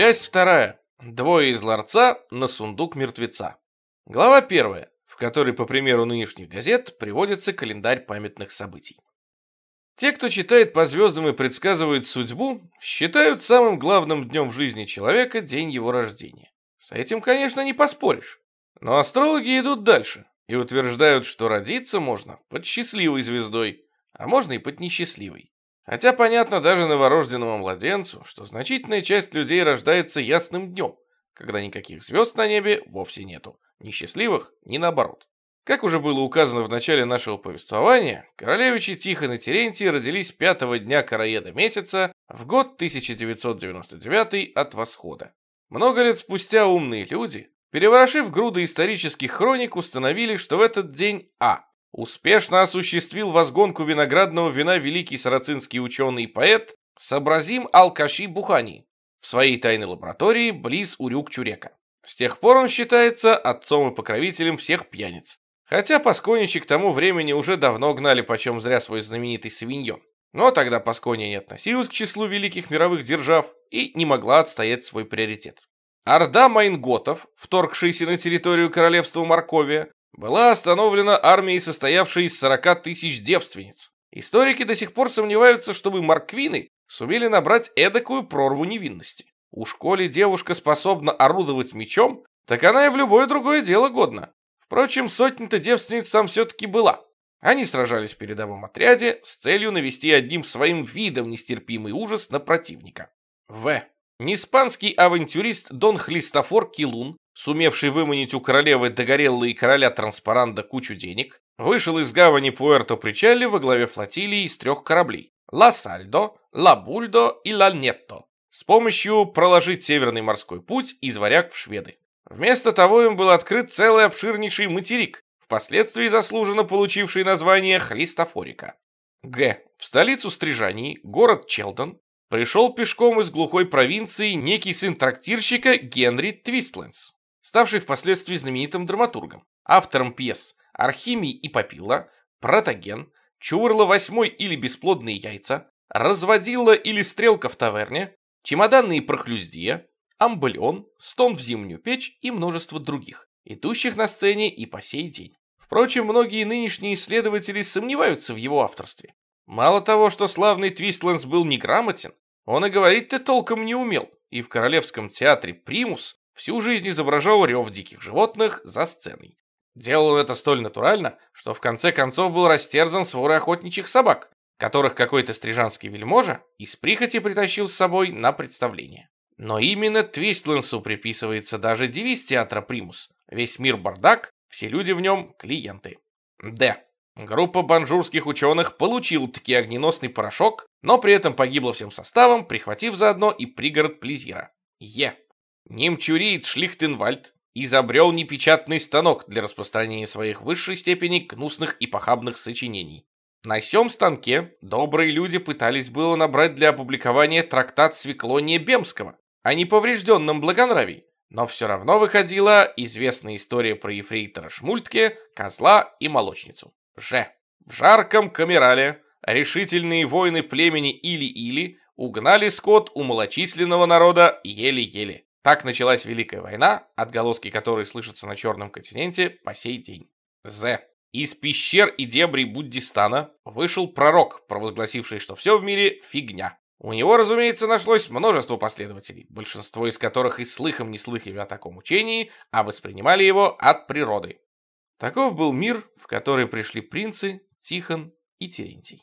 Часть вторая. Двое из ларца на сундук мертвеца. Глава первая, в которой, по примеру нынешних газет, приводится календарь памятных событий. Те, кто читает по звездам и предсказывает судьбу, считают самым главным днем в жизни человека день его рождения. С этим, конечно, не поспоришь. Но астрологи идут дальше и утверждают, что родиться можно под счастливой звездой, а можно и под несчастливой. Хотя понятно даже новорожденному младенцу, что значительная часть людей рождается ясным днем, когда никаких звезд на небе вовсе нету, ни счастливых, ни наоборот. Как уже было указано в начале нашего повествования, королевичи Тихон и Терентий родились пятого дня короеда месяца в год 1999 от восхода. Много лет спустя умные люди, переворошив груды исторических хроник, установили, что в этот день А. Успешно осуществил возгонку виноградного вина великий сарацинский ученый и поэт Сабразим Алкаши Бухани в своей тайной лаборатории близ Урюк-Чурека. С тех пор он считается отцом и покровителем всех пьяниц. Хотя Пасконичи к тому времени уже давно гнали почем зря свой знаменитый свиньон. Но тогда Паскония не относилась к числу великих мировых держав и не могла отстоять свой приоритет. Орда майнготов, вторгшаяся на территорию королевства Марковия, была остановлена армией, состоявшей из 40 тысяч девственниц. Историки до сих пор сомневаются, чтобы марквины сумели набрать эдакую прорву невинности. Уж коли девушка способна орудовать мечом, так она и в любое другое дело годна. Впрочем, сотня-то девственниц там все-таки была. Они сражались в передовом отряде с целью навести одним своим видом нестерпимый ужас на противника. В. Неиспанский авантюрист Дон Хлистофор Килун сумевший выманить у королевы Догорелла и короля Транспаранда кучу денег, вышел из гавани Пуэрто-Причалли во главе флотилии из трех кораблей «Ла Сальдо», «Ла Бульдо» и «Ла Нетто» с помощью проложить Северный морской путь из варяг в Шведы. Вместо того им был открыт целый обширнейший материк, впоследствии заслуженно получивший название Христофорика. Г. В столицу Стрижании, город Челдон, пришел пешком из глухой провинции некий сын трактирщика Генри Твистленс ставший впоследствии знаменитым драматургом, автором пьес «Архимий и Попила», «Протоген», «Чурла восьмой» или «Бесплодные яйца», «Разводила» или «Стрелка в таверне», «Чемоданные прохлюздия», «Амбалион», «Стон в зимнюю печь» и множество других, идущих на сцене и по сей день. Впрочем, многие нынешние исследователи сомневаются в его авторстве. Мало того, что славный Твистлендс был неграмотен, он и говорить-то толком не умел, и в Королевском театре «Примус» всю жизнь изображал рев диких животных за сценой. Делал это столь натурально, что в конце концов был растерзан сворой охотничьих собак, которых какой-то стрижанский вельможа из прихоти притащил с собой на представление. Но именно Твистленсу приписывается даже девиз театра «Примус». Весь мир бардак, все люди в нем клиенты. Д. Группа банжурских ученых получил таки огненосный порошок, но при этом погибла всем составом, прихватив заодно и пригород Плезира. Е. Немчуриец Шлихтенвальд изобрел непечатный станок для распространения своих высшей степени гнусных и похабных сочинений. На сём станке добрые люди пытались было набрать для опубликования трактат Свеклония Бемского о неповрежденном благонравии, но все равно выходила известная история про ефрейтора Шмультке, козла и молочницу. Ж. В жарком камерале решительные воины племени Или-Или угнали скот у малочисленного народа еле-еле. Так началась Великая война, отголоски которой слышатся на Черном континенте по сей день. З. Из пещер и дебрей Буддистана вышел пророк, провозгласивший, что все в мире фигня. У него, разумеется, нашлось множество последователей, большинство из которых и слыхом не слыхали о таком учении, а воспринимали его от природы. Таков был мир, в который пришли принцы Тихон и Терентий.